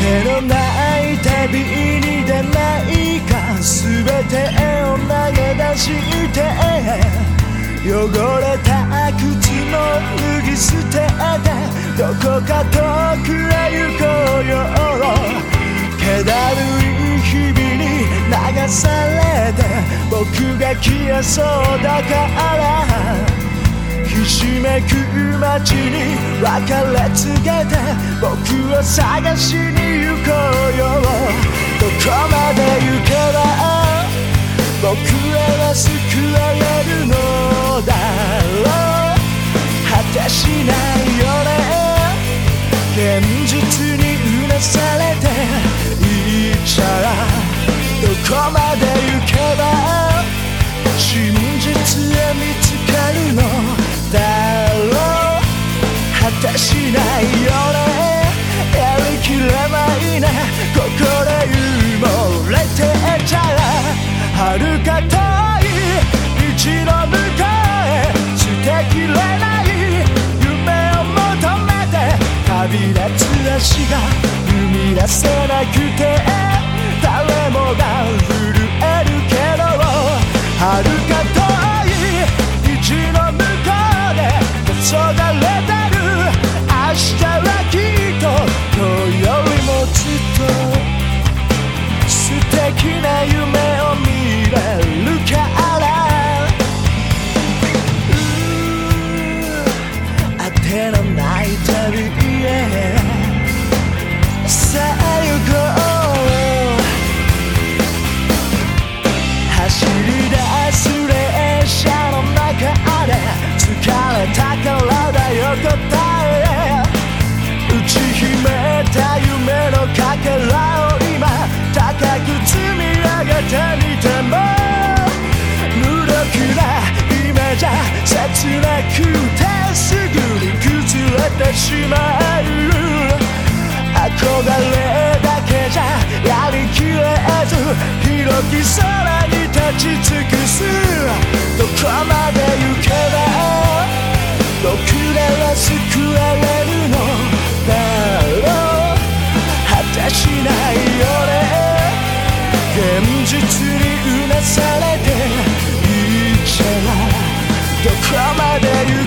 手のない旅に出ないか全てを投げ出して汚れた靴も脱ぎ捨ててどこか遠くへ行こうよ気だるい日々に流されて僕が消えそうだから。ひしめく街に別れ告げて僕を探しに行こうよ。どこまで行けば僕らは救われるのだろう。果てしないよね現実にうなされていっちゃどこまで立つ足が生み出せなくててみても無力な夢じゃ切なくてすぐに崩れてしまう。憧れだけじゃやりきれず。広き空に立ち尽くす。どこまで行けば Come on, daddy.